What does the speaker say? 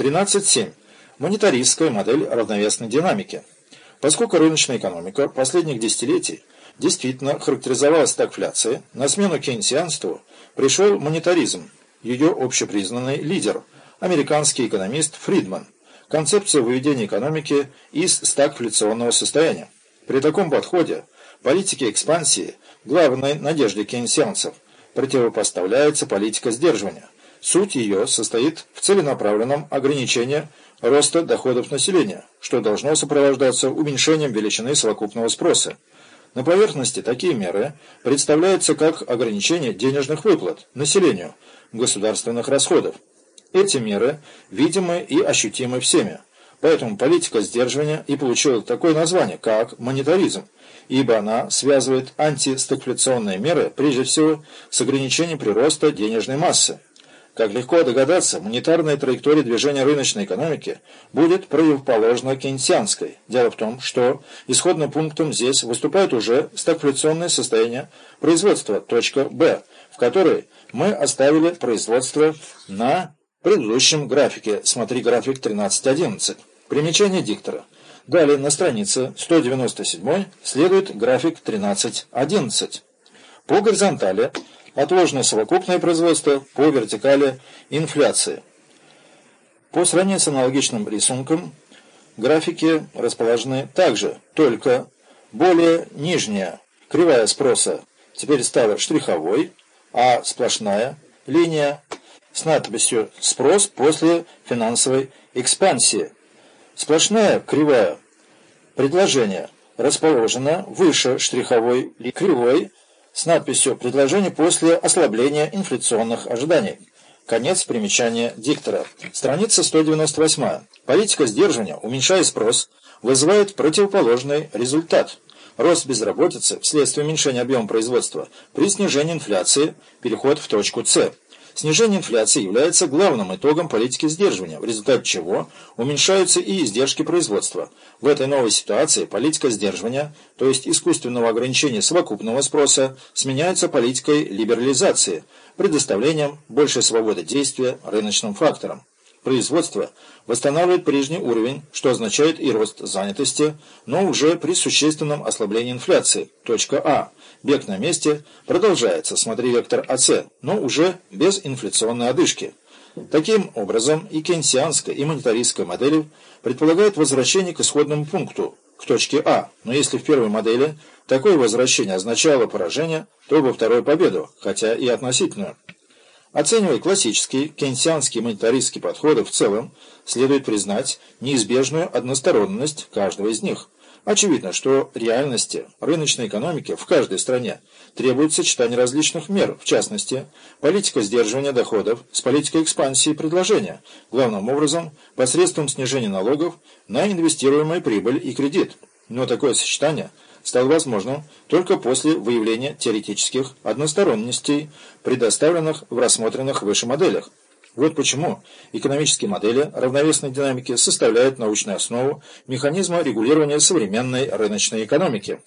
13.7. Монетаристская модель равновесной динамики. Поскольку рыночная экономика последних десятилетий действительно характеризовалась стагфляцией, на смену кейнсианству пришел монетаризм, ее общепризнанный лидер, американский экономист Фридман, концепция выведения экономики из стагфляционного состояния. При таком подходе политике экспансии, главной надежде кейнсианцев, противопоставляется политика сдерживания. Суть ее состоит в целенаправленном ограничении роста доходов населения, что должно сопровождаться уменьшением величины совокупного спроса. На поверхности такие меры представляются как ограничение денежных выплат населению государственных расходов. Эти меры видимы и ощутимы всеми. Поэтому политика сдерживания и получила такое название, как монетаризм, ибо она связывает антистагфляционные меры прежде всего с ограничением прироста денежной массы. Как легко догадаться, монетарная траектория движения рыночной экономики будет противоположна кейнсианской. Дело в том, что исходным пунктом здесь выступает уже стагфляционное состояние производства, точка Б, в которой мы оставили производство на предыдущем графике. Смотри график 13.11. Примечание диктора. Далее на странице 197 следует график 13.11. По горизонтали отложенное совокупное производство, по вертикали инфляции. По сравнению с аналогичным рисунком, графики расположены также, только более нижняя кривая спроса теперь стала штриховой, а сплошная линия с надписью «Спрос после финансовой экспансии». Сплошная кривая предложения расположена выше штриховой кривой с надписью «Предложение после ослабления инфляционных ожиданий». Конец примечания диктора. Страница 198. Политика сдерживания, уменьшая спрос, вызывает противоположный результат. Рост безработицы вследствие уменьшения объема производства при снижении инфляции, переход в точку С. Снижение инфляции является главным итогом политики сдерживания, в результате чего уменьшаются и издержки производства. В этой новой ситуации политика сдерживания, то есть искусственного ограничения совокупного спроса, сменяется политикой либерализации, предоставлением большей свободы действия рыночным факторам. Производство восстанавливает прежний уровень, что означает и рост занятости, но уже при существенном ослаблении инфляции. Точка А. Бег на месте продолжается, смотри вектор АС, но уже без инфляционной одышки. Таким образом, и кейнсианская, и монетаристская модели предполагают возвращение к исходному пункту, к точке А, но если в первой модели такое возвращение означало поражение, то во второй победу, хотя и относительную. Оценивая классические кейнсианские монетаристские подходы в целом, следует признать неизбежную односторонность каждого из них. Очевидно, что реальности рыночной экономики в каждой стране требует сочетания различных мер, в частности, политика сдерживания доходов с политикой экспансии предложения, главным образом посредством снижения налогов на инвестируемую прибыль и кредит. Но такое сочетание – стал возможным только после выявления теоретических односторонностей, предоставленных в рассмотренных выше моделях. Вот почему экономические модели равновесной динамики составляют научную основу механизма регулирования современной рыночной экономики.